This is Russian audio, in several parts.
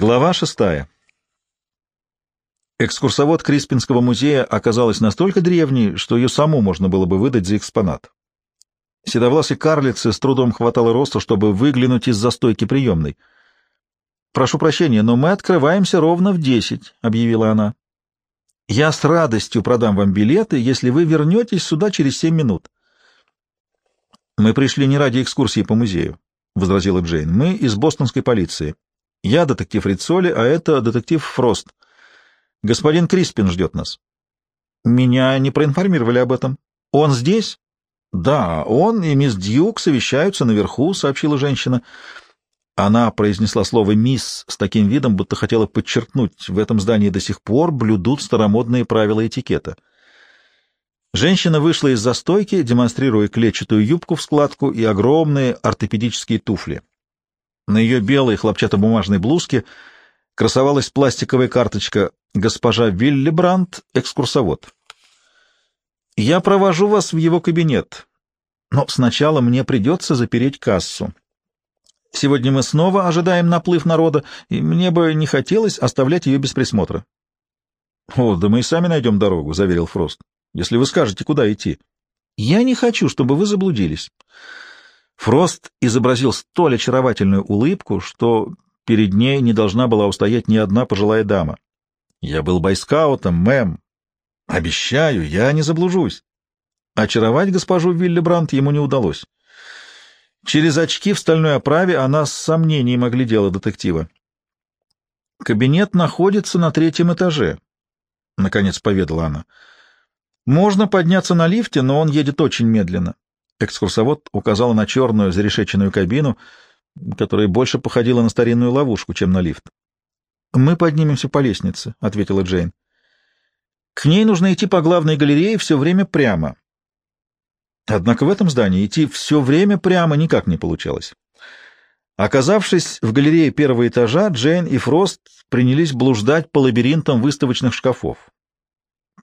Глава шестая. Экскурсовод Криспинского музея оказалась настолько древней, что ее саму можно было бы выдать за экспонат. Седовласой карлице с трудом хватало роста, чтобы выглянуть из застойки приемной. «Прошу прощения, но мы открываемся ровно в десять», — объявила она. «Я с радостью продам вам билеты, если вы вернетесь сюда через семь минут». «Мы пришли не ради экскурсии по музею», — возразила Джейн. «Мы из бостонской полиции. Я детектив Рицоли, а это детектив Фрост. Господин Криспин ждет нас. Меня не проинформировали об этом. Он здесь? Да, он и мисс Дьюк совещаются наверху, сообщила женщина. Она произнесла слово «мисс» с таким видом, будто хотела подчеркнуть, в этом здании до сих пор блюдут старомодные правила этикета. Женщина вышла из застойки, демонстрируя клетчатую юбку в складку и огромные ортопедические туфли. На ее белой хлопчатобумажной блузке красовалась пластиковая карточка «Госпожа Виллибранд, экскурсовод». «Я провожу вас в его кабинет, но сначала мне придется запереть кассу. Сегодня мы снова ожидаем наплыв народа, и мне бы не хотелось оставлять ее без присмотра». «О, да мы и сами найдем дорогу», — заверил Фрост, — «если вы скажете, куда идти». «Я не хочу, чтобы вы заблудились». Фрост изобразил столь очаровательную улыбку, что перед ней не должна была устоять ни одна пожилая дама. «Я был байскаутом, мэм. Обещаю, я не заблужусь». Очаровать госпожу Виллибрант ему не удалось. Через очки в стальной оправе она с сомнением оглядела детектива. «Кабинет находится на третьем этаже», — наконец поведала она. «Можно подняться на лифте, но он едет очень медленно. Экскурсовод указал на черную зарешеченную кабину, которая больше походила на старинную ловушку, чем на лифт. «Мы поднимемся по лестнице», — ответила Джейн. «К ней нужно идти по главной галерее все время прямо». Однако в этом здании идти все время прямо никак не получалось. Оказавшись в галерее первого этажа, Джейн и Фрост принялись блуждать по лабиринтам выставочных шкафов.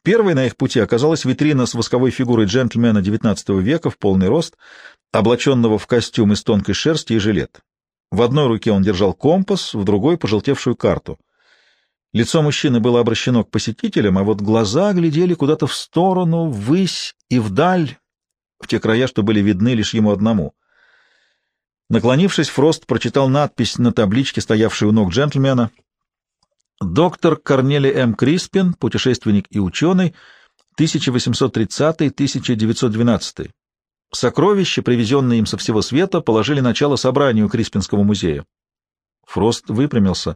Первой на их пути оказалась витрина с восковой фигурой джентльмена XIX века в полный рост, облаченного в костюм из тонкой шерсти и жилет. В одной руке он держал компас, в другой — пожелтевшую карту. Лицо мужчины было обращено к посетителям, а вот глаза глядели куда-то в сторону, ввысь и вдаль, в те края, что были видны лишь ему одному. Наклонившись, Фрост прочитал надпись на табличке, стоявшей у ног джентльмена — Доктор Корнели М. Криспин, путешественник и ученый, 1830-1912. Сокровища, привезенные им со всего света, положили начало собранию Криспинского музея. Фрост выпрямился.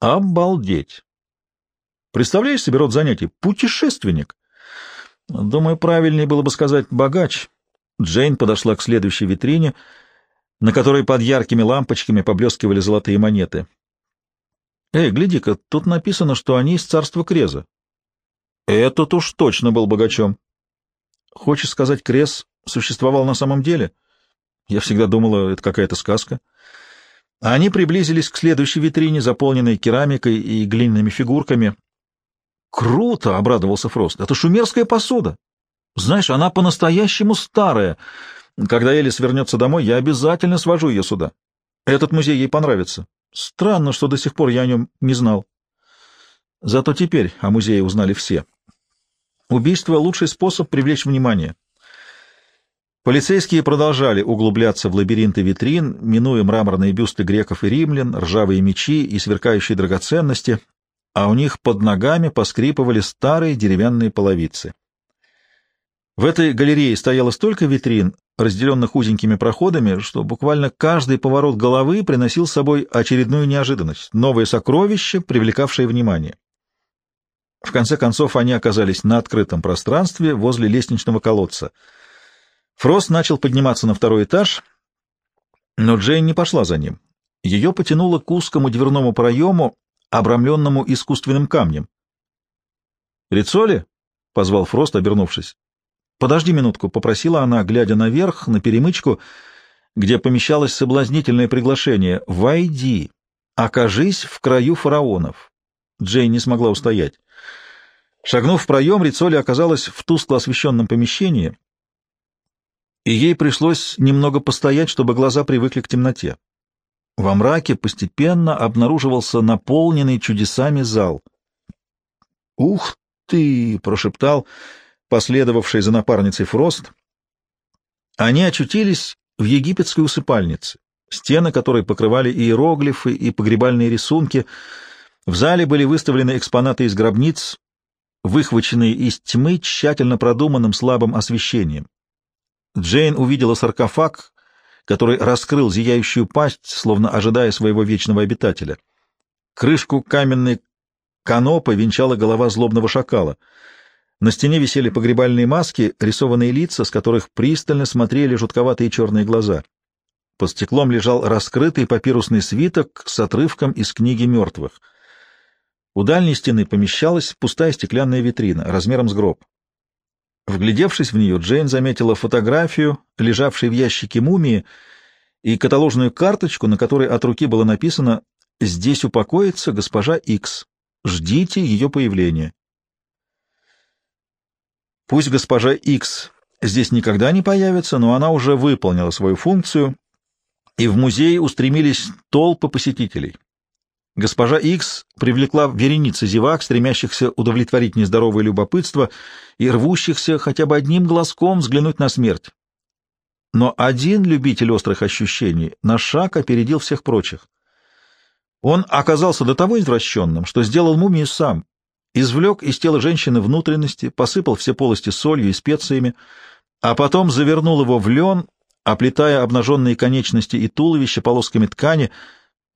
Обалдеть! Представляешь себе род занятий? Путешественник! Думаю, правильнее было бы сказать «богач». Джейн подошла к следующей витрине, на которой под яркими лампочками поблескивали золотые монеты. Эй, гляди-ка, тут написано, что они из царства Креза. Этот уж точно был богачом. Хочешь сказать, Крез существовал на самом деле? Я всегда думала, это какая-то сказка. Они приблизились к следующей витрине, заполненной керамикой и глиняными фигурками. «Круто!» — обрадовался Фрост. «Это шумерская посуда. Знаешь, она по-настоящему старая. Когда Элис вернется домой, я обязательно свожу ее сюда. Этот музей ей понравится. Странно, что до сих пор я о нем не знал. Зато теперь о музее узнали все. Убийство — лучший способ привлечь внимание. Полицейские продолжали углубляться в лабиринты витрин, минуя мраморные бюсты греков и римлян, ржавые мечи и сверкающие драгоценности, а у них под ногами поскрипывали старые деревянные половицы. В этой галерее стояло столько витрин, разделенных узенькими проходами, что буквально каждый поворот головы приносил с собой очередную неожиданность, новое сокровище, привлекавшее внимание. В конце концов они оказались на открытом пространстве возле лестничного колодца. Фрост начал подниматься на второй этаж, но Джейн не пошла за ним. Ее потянуло к узкому дверному проему, обрамленному искусственным камнем. «Рицоли?» — позвал Фрост, обернувшись. «Подожди минутку», — попросила она, глядя наверх, на перемычку, где помещалось соблазнительное приглашение. «Войди! Окажись в краю фараонов!» Джейн не смогла устоять. Шагнув в проем, Рицоли оказалась в тускло освещенном помещении, и ей пришлось немного постоять, чтобы глаза привыкли к темноте. Во мраке постепенно обнаруживался наполненный чудесами зал. «Ух ты!» — прошептал последовавший за напарницей Фрост. Они очутились в египетской усыпальнице, стены которой покрывали иероглифы и погребальные рисунки. В зале были выставлены экспонаты из гробниц, выхваченные из тьмы тщательно продуманным слабым освещением. Джейн увидела саркофаг, который раскрыл зияющую пасть, словно ожидая своего вечного обитателя. Крышку каменной канопы венчала голова злобного шакала. На стене висели погребальные маски, рисованные лица, с которых пристально смотрели жутковатые черные глаза. Под стеклом лежал раскрытый папирусный свиток с отрывком из книги мертвых. У дальней стены помещалась пустая стеклянная витрина размером с гроб. Вглядевшись в нее, Джейн заметила фотографию, лежавшей в ящике мумии, и каталожную карточку, на которой от руки было написано «Здесь упокоится госпожа Икс. Ждите ее появления». Пусть госпожа Икс здесь никогда не появится, но она уже выполнила свою функцию, и в музей устремились толпы посетителей. Госпожа Икс привлекла вереницы зевак, стремящихся удовлетворить нездоровое любопытство и рвущихся хотя бы одним глазком взглянуть на смерть. Но один любитель острых ощущений на шаг опередил всех прочих. Он оказался до того извращенным, что сделал мумию сам, извлек из тела женщины внутренности, посыпал все полости солью и специями, а потом завернул его в лен, оплетая обнаженные конечности и туловище полосками ткани,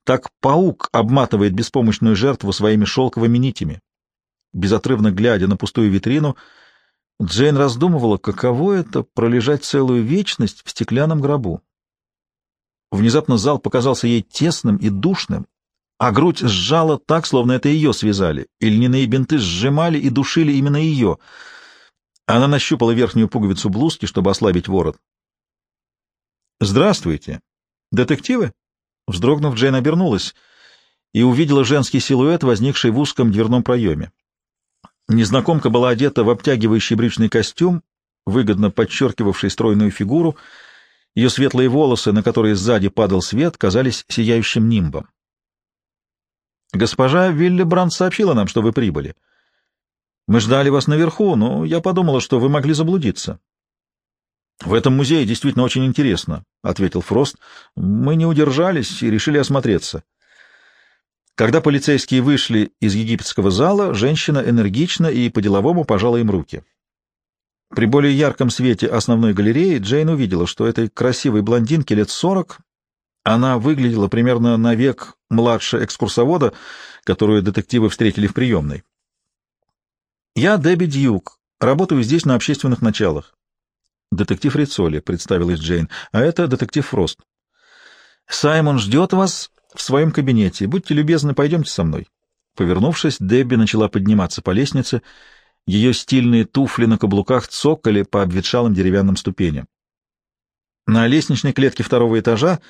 так паук обматывает беспомощную жертву своими шелковыми нитями. Безотрывно глядя на пустую витрину, Джейн раздумывала, каково это — пролежать целую вечность в стеклянном гробу. Внезапно зал показался ей тесным и душным, а грудь сжала так, словно это ее связали, и льняные бинты сжимали и душили именно ее. Она нащупала верхнюю пуговицу блузки, чтобы ослабить ворот. «Здравствуйте. Детективы?» Вздрогнув, Джейн обернулась и увидела женский силуэт, возникший в узком дверном проеме. Незнакомка была одета в обтягивающий брючный костюм, выгодно подчеркивавший стройную фигуру. Ее светлые волосы, на которые сзади падал свет, казались сияющим нимбом. «Госпожа Вилли Брандт сообщила нам, что вы прибыли. Мы ждали вас наверху, но я подумала, что вы могли заблудиться. В этом музее действительно очень интересно, — ответил Фрост. Мы не удержались и решили осмотреться. Когда полицейские вышли из египетского зала, женщина энергично и по-деловому пожала им руки. При более ярком свете основной галереи Джейн увидела, что этой красивой блондинке лет сорок, она выглядела примерно на век младше экскурсовода, которую детективы встретили в приемной. «Я Дебби Дьюк, работаю здесь на общественных началах. «Детектив Рицоли», — представилась Джейн, — «а это детектив Фрост». «Саймон ждет вас в своем кабинете. Будьте любезны, пойдемте со мной». Повернувшись, Дебби начала подниматься по лестнице. Ее стильные туфли на каблуках цокали по обветшалым деревянным ступеням. На лестничной клетке второго этажа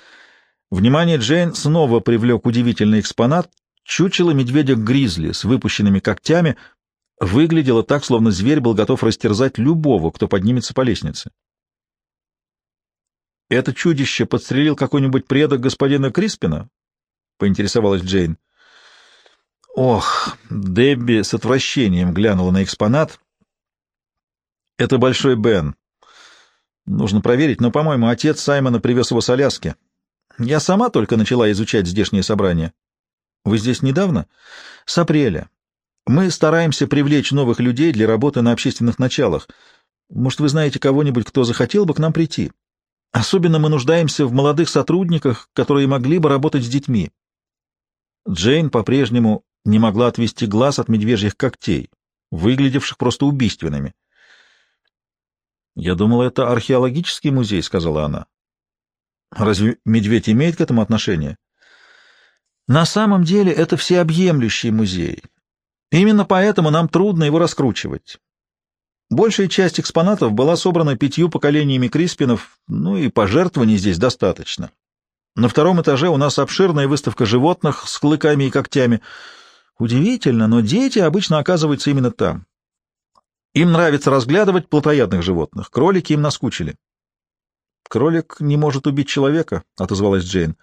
внимание Джейн снова привлек удивительный экспонат — чучело медведя-гризли с выпущенными когтями — выглядело так, словно зверь был готов растерзать любого, кто поднимется по лестнице. «Это чудище подстрелил какой-нибудь предок господина Криспина?» — поинтересовалась Джейн. «Ох!» — Дебби с отвращением глянула на экспонат. «Это Большой Бен. Нужно проверить, но, по-моему, отец Саймона привез его с Аляски. Я сама только начала изучать здешние собрания. Вы здесь недавно? С апреля. Мы стараемся привлечь новых людей для работы на общественных началах. Может, вы знаете кого-нибудь, кто захотел бы к нам прийти? Особенно мы нуждаемся в молодых сотрудниках, которые могли бы работать с детьми. Джейн по-прежнему не могла отвести глаз от медвежьих когтей, выглядевших просто убийственными. «Я думала, это археологический музей», — сказала она. «Разве медведь имеет к этому отношение?» «На самом деле это всеобъемлющий музей, Именно поэтому нам трудно его раскручивать. Большая часть экспонатов была собрана пятью поколениями Криспинов, ну и пожертвований здесь достаточно. На втором этаже у нас обширная выставка животных с клыками и когтями. Удивительно, но дети обычно оказываются именно там. Им нравится разглядывать плотоядных животных. Кролики им наскучили. «Кролик не может убить человека», — отозвалась Джейн.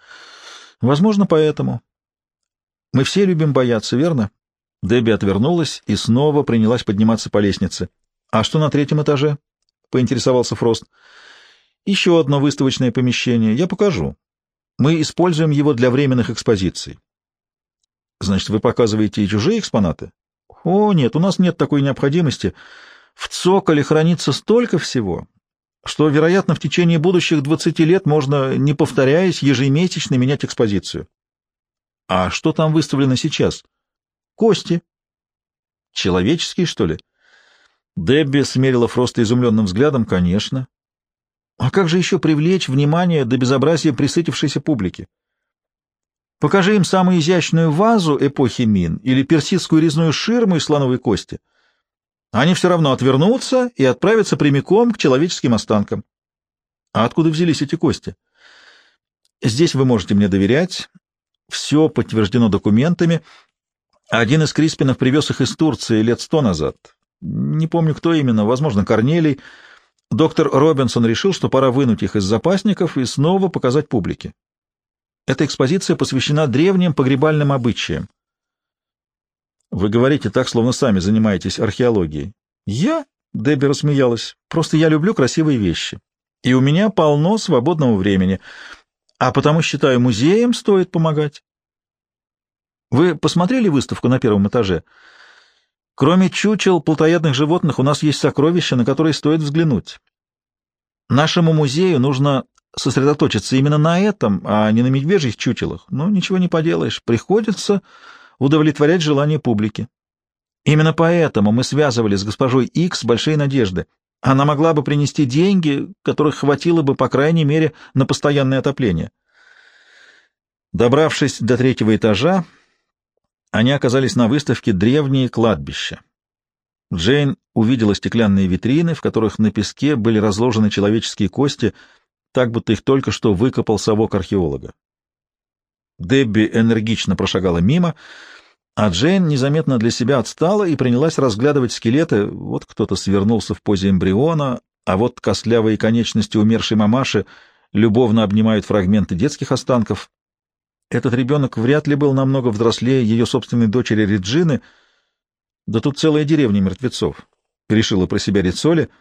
Возможно, поэтому. Мы все любим бояться, верно? Дебби отвернулась и снова принялась подниматься по лестнице. А что на третьем этаже? Поинтересовался Фрост. Еще одно выставочное помещение. Я покажу. Мы используем его для временных экспозиций. Значит, вы показываете и чужие экспонаты? О, нет, у нас нет такой необходимости. В цоколе хранится столько всего, что, вероятно, в течение будущих 20 лет можно, не повторяясь, ежемесячно менять экспозицию. А что там выставлено сейчас? Кости. Человеческие, что ли? Дебби смерила Фроста изумленным взглядом. Конечно. А как же еще привлечь внимание до безобразия присытившейся публики? Покажи им самую изящную вазу эпохи Мин или персидскую резную ширму из слоновой кости. Они все равно отвернутся и отправятся прямиком к человеческим останкам. А откуда взялись эти кости? Здесь вы можете мне доверять. Все подтверждено документами. Один из Криспинов привез их из Турции лет сто назад. Не помню, кто именно, возможно, Корнелий. Доктор Робинсон решил, что пора вынуть их из запасников и снова показать публике. Эта экспозиция посвящена древним погребальным обычаям. Вы говорите так, словно сами занимаетесь археологией. Я? Дебби рассмеялась. Просто я люблю красивые вещи. И у меня полно свободного времени. А потому считаю, музеям стоит помогать. Вы посмотрели выставку на первом этаже? Кроме чучел плотоядных животных у нас есть сокровища, на которые стоит взглянуть. Нашему музею нужно сосредоточиться именно на этом, а не на медвежьих чучелах. Но ничего не поделаешь, приходится удовлетворять желание публики. Именно поэтому мы связывали с госпожой Икс большие надежды. Она могла бы принести деньги, которых хватило бы, по крайней мере, на постоянное отопление. Добравшись до третьего этажа, они оказались на выставке «Древние кладбища». Джейн увидела стеклянные витрины, в которых на песке были разложены человеческие кости — так будто их только что выкопал совок археолога. Дебби энергично прошагала мимо, а Джейн незаметно для себя отстала и принялась разглядывать скелеты. Вот кто-то свернулся в позе эмбриона, а вот костлявые конечности умершей мамаши любовно обнимают фрагменты детских останков. Этот ребенок вряд ли был намного взрослее ее собственной дочери Реджины, да тут целая деревня мертвецов, — решила про себя Рицоли —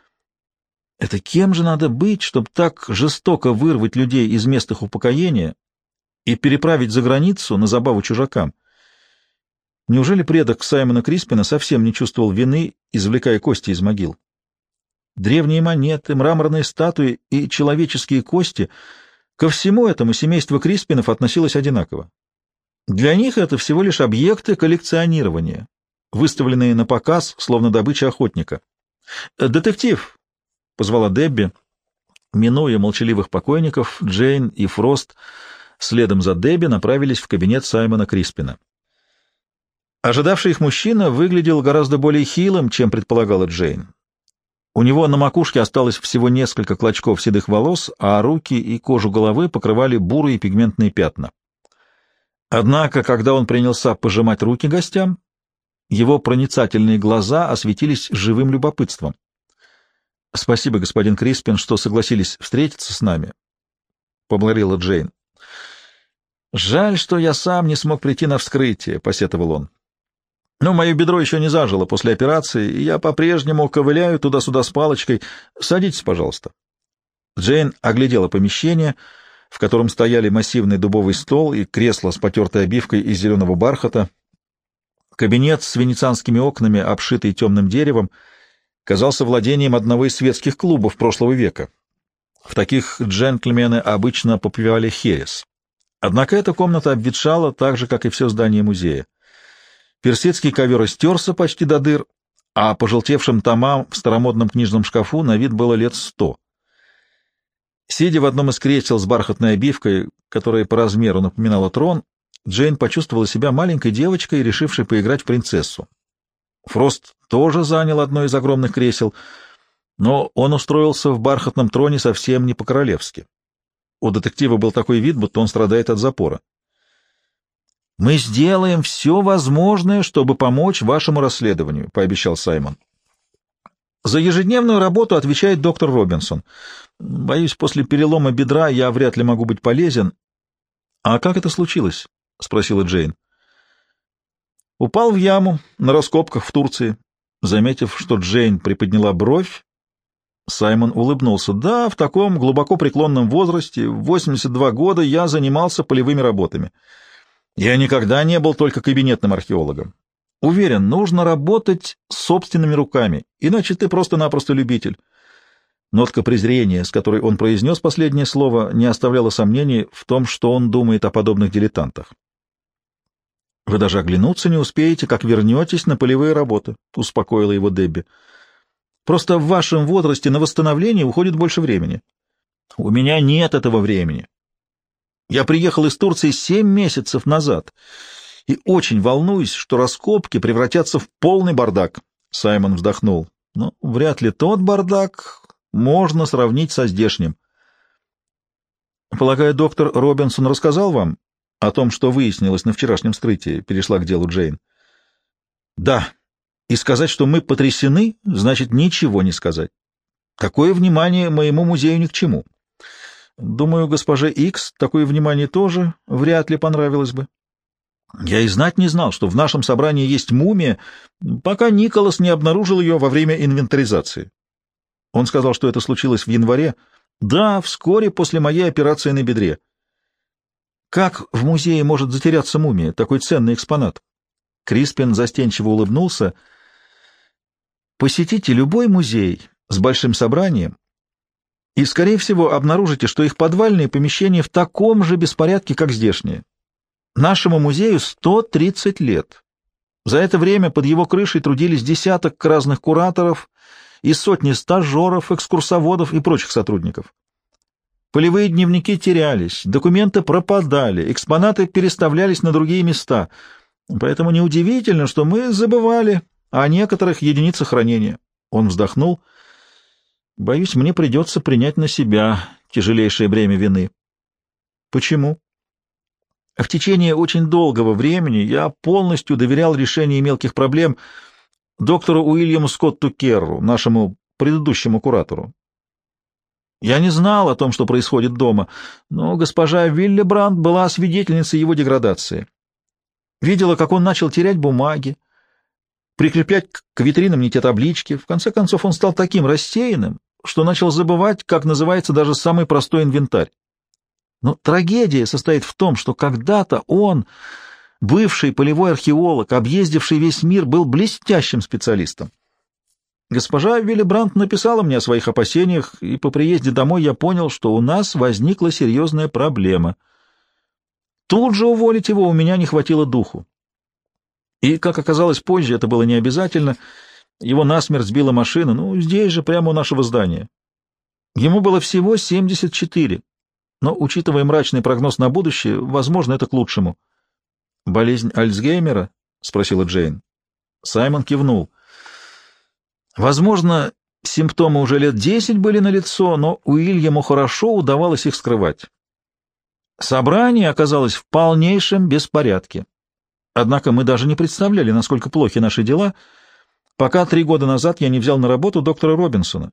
это кем же надо быть, чтобы так жестоко вырвать людей из мест их упокоения и переправить за границу на забаву чужакам? Неужели предок Саймона Криспина совсем не чувствовал вины, извлекая кости из могил? Древние монеты, мраморные статуи и человеческие кости — ко всему этому семейство Криспинов относилось одинаково. Для них это всего лишь объекты коллекционирования, выставленные на показ, словно добыча охотника. «Детектив!» — позвала Дебби. Минуя молчаливых покойников, Джейн и Фрост следом за Дебби направились в кабинет Саймона Криспина. Ожидавший их мужчина выглядел гораздо более хилым, чем предполагала Джейн. У него на макушке осталось всего несколько клочков седых волос, а руки и кожу головы покрывали бурые пигментные пятна. Однако, когда он принялся пожимать руки гостям, его проницательные глаза осветились живым любопытством. — Спасибо, господин Криспин, что согласились встретиться с нами, — поблагодарила Джейн. — Жаль, что я сам не смог прийти на вскрытие, — посетовал он. — Но мое бедро еще не зажило после операции, и я по-прежнему ковыляю туда-сюда с палочкой. Садитесь, пожалуйста. Джейн оглядела помещение, в котором стояли массивный дубовый стол и кресло с потертой обивкой из зеленого бархата, кабинет с венецианскими окнами, обшитый темным деревом — казался владением одного из светских клубов прошлого века. В таких джентльмены обычно попивали херес. Однако эта комната обветшала так же, как и все здание музея. Персидский ковер истерся почти до дыр, а пожелтевшим томам в старомодном книжном шкафу на вид было лет сто. Сидя в одном из кресел с бархатной обивкой, которая по размеру напоминала трон, Джейн почувствовала себя маленькой девочкой, решившей поиграть в принцессу. Фрост тоже занял одно из огромных кресел, но он устроился в бархатном троне совсем не по-королевски. У детектива был такой вид, будто он страдает от запора. «Мы сделаем все возможное, чтобы помочь вашему расследованию», — пообещал Саймон. «За ежедневную работу отвечает доктор Робинсон. Боюсь, после перелома бедра я вряд ли могу быть полезен. «А как это случилось?» — спросила Джейн. «Упал в яму на раскопках в Турции». Заметив, что Джейн приподняла бровь, Саймон улыбнулся. «Да, в таком глубоко преклонном возрасте, в 82 года, я занимался полевыми работами. Я никогда не был только кабинетным археологом. Уверен, нужно работать собственными руками, иначе ты просто-напросто любитель». Нотка презрения, с которой он произнес последнее слово, не оставляла сомнений в том, что он думает о подобных дилетантах. «Вы даже оглянуться не успеете, как вернетесь на полевые работы», — успокоила его Дебби. «Просто в вашем возрасте на восстановление уходит больше времени. У меня нет этого времени. Я приехал из Турции семь месяцев назад и очень волнуюсь, что раскопки превратятся в полный бардак». Саймон вздохнул. «Но вряд ли тот бардак можно сравнить со здешним. Полагаю, доктор Робинсон рассказал вам о том, что выяснилось на вчерашнем вскрытии, перешла к делу Джейн. Да, и сказать, что мы потрясены, значит ничего не сказать. Такое внимание моему музею ни к чему. Думаю, госпоже Икс такое внимание тоже вряд ли понравилось бы. Я и знать не знал, что в нашем собрании есть мумия, пока Николас не обнаружил ее во время инвентаризации. Он сказал, что это случилось в январе. Да, вскоре после моей операции на бедре. Как в музее может затеряться мумия, такой ценный экспонат? Криспин застенчиво улыбнулся. Посетите любой музей с большим собранием, и, скорее всего, обнаружите, что их подвальные помещения в таком же беспорядке, как здешние. Нашему музею 130 лет. За это время под его крышей трудились десяток разных кураторов и сотни стажеров, экскурсоводов и прочих сотрудников. Полевые дневники терялись, документы пропадали, экспонаты переставлялись на другие места, поэтому неудивительно, что мы забывали о некоторых единицах хранения. Он вздохнул. Боюсь, мне придется принять на себя тяжелейшее бремя вины. Почему? В течение очень долгого времени я полностью доверял решению мелких проблем — доктору Уильяму Скотту Керру, нашему предыдущему куратору. Я не знал о том, что происходит дома, но госпожа Виллебранд была свидетельницей его деградации. Видела, как он начал терять бумаги, прикреплять к витринам не те таблички. В конце концов, он стал таким рассеянным, что начал забывать, как называется даже самый простой инвентарь. Но трагедия состоит в том, что когда-то он Бывший полевой археолог, объездивший весь мир, был блестящим специалистом. Госпожа Виллибрант написала мне о своих опасениях, и по приезде домой я понял, что у нас возникла серьезная проблема. Тут же уволить его у меня не хватило духу. И, как оказалось позже, это было не обязательно. Его насмерть сбила машина, ну, здесь же, прямо у нашего здания. Ему было всего 74, но, учитывая мрачный прогноз на будущее, возможно, это к лучшему. «Болезнь Альцгеймера?» — спросила Джейн. Саймон кивнул. «Возможно, симптомы уже лет десять были налицо, но Уильяму хорошо удавалось их скрывать. Собрание оказалось в полнейшем беспорядке. Однако мы даже не представляли, насколько плохи наши дела, пока три года назад я не взял на работу доктора Робинсона.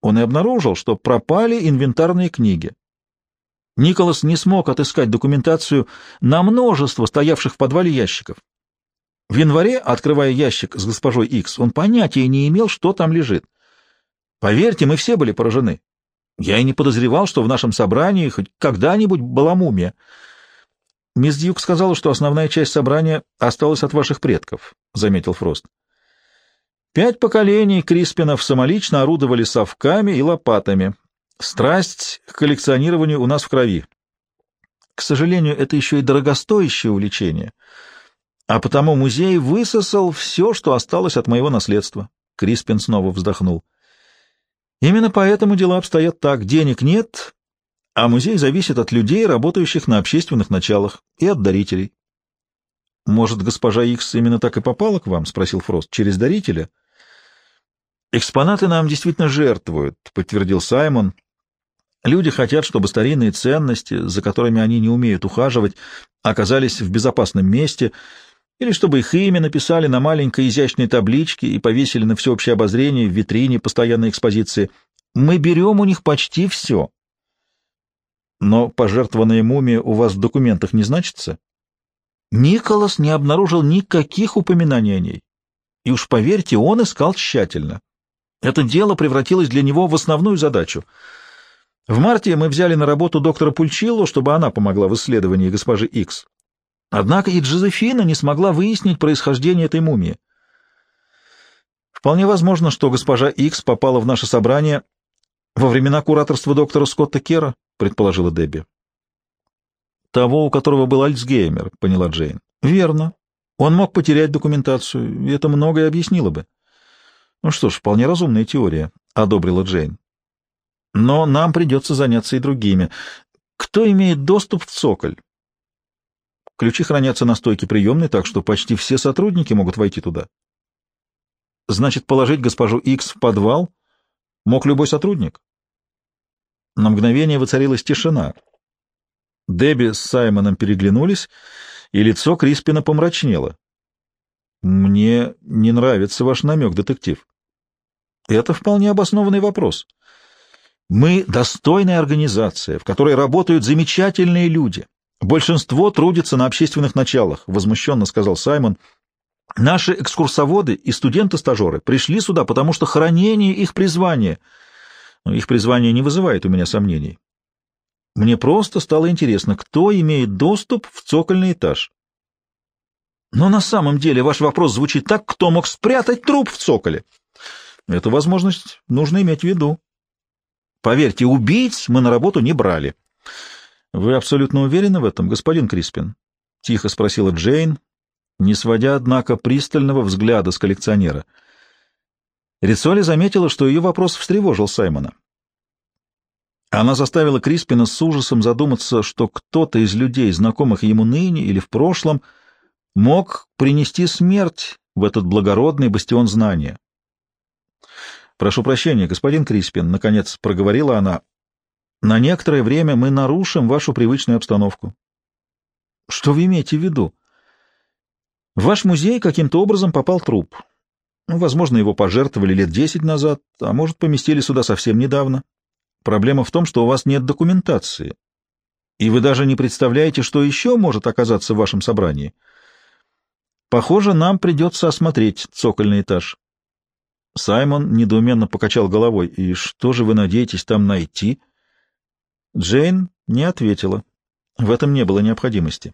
Он и обнаружил, что пропали инвентарные книги. Николас не смог отыскать документацию на множество стоявших в подвале ящиков. В январе, открывая ящик с госпожой Икс, он понятия не имел, что там лежит. Поверьте, мы все были поражены. Я и не подозревал, что в нашем собрании хоть когда-нибудь была мумия. Мисс Дьюк сказала, что основная часть собрания осталась от ваших предков, — заметил Фрост. Пять поколений Криспинов самолично орудовали совками и лопатами, Страсть к коллекционированию у нас в крови. К сожалению, это еще и дорогостоящее увлечение, а потому музей высосал все, что осталось от моего наследства. Криспин снова вздохнул. Именно поэтому дела обстоят так. Денег нет, а музей зависит от людей, работающих на общественных началах, и от дарителей. — Может, госпожа Икс именно так и попала к вам? — спросил Фрост. — Через дарителя? — Экспонаты нам действительно жертвуют, — подтвердил Саймон. Люди хотят, чтобы старинные ценности, за которыми они не умеют ухаживать, оказались в безопасном месте, или чтобы их имя написали на маленькой изящной табличке и повесили на всеобщее обозрение в витрине постоянной экспозиции. Мы берем у них почти все. Но пожертвованная мумия у вас в документах не значится? Николас не обнаружил никаких упоминаний о ней. И уж поверьте, он искал тщательно. Это дело превратилось для него в основную задачу. В марте мы взяли на работу доктора Пульчилло, чтобы она помогла в исследовании госпожи Икс. Однако и Джозефина не смогла выяснить происхождение этой мумии. Вполне возможно, что госпожа Икс попала в наше собрание во времена кураторства доктора Скотта Кера, предположила Дебби. Того, у которого был Альцгеймер, поняла Джейн. Верно. Он мог потерять документацию, и это многое объяснило бы. Ну что ж, вполне разумная теория, одобрила Джейн. Но нам придется заняться и другими. Кто имеет доступ в цоколь? Ключи хранятся на стойке приемной, так что почти все сотрудники могут войти туда. Значит, положить госпожу Икс в подвал мог любой сотрудник? На мгновение воцарилась тишина. Дебби с Саймоном переглянулись, и лицо Криспина помрачнело. «Мне не нравится ваш намек, детектив». «Это вполне обоснованный вопрос. Мы — достойная организация, в которой работают замечательные люди. Большинство трудится на общественных началах», — возмущенно сказал Саймон. «Наши экскурсоводы и студенты-стажеры пришли сюда, потому что хранение их призвания. Их призвание не вызывает у меня сомнений. Мне просто стало интересно, кто имеет доступ в цокольный этаж. Но на самом деле ваш вопрос звучит так, кто мог спрятать труп в цоколе. Эту возможность нужно иметь в виду. Поверьте, убийц мы на работу не брали. Вы абсолютно уверены в этом, господин Криспин? Тихо спросила Джейн, не сводя, однако, пристального взгляда с коллекционера. Рицоли заметила, что ее вопрос встревожил Саймона. Она заставила Криспина с ужасом задуматься, что кто-то из людей, знакомых ему ныне или в прошлом, мог принести смерть в этот благородный бастион знания. «Прошу прощения, господин Криспин», — наконец проговорила она, — «на некоторое время мы нарушим вашу привычную обстановку». «Что вы имеете в виду?» «В ваш музей каким-то образом попал труп. Возможно, его пожертвовали лет десять назад, а может, поместили сюда совсем недавно. Проблема в том, что у вас нет документации, и вы даже не представляете, что еще может оказаться в вашем собрании. Похоже, нам придется осмотреть цокольный этаж. Саймон недоуменно покачал головой. «И что же вы надеетесь там найти?» Джейн не ответила. В этом не было необходимости.